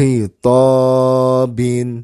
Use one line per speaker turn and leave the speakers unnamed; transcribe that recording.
khitabin.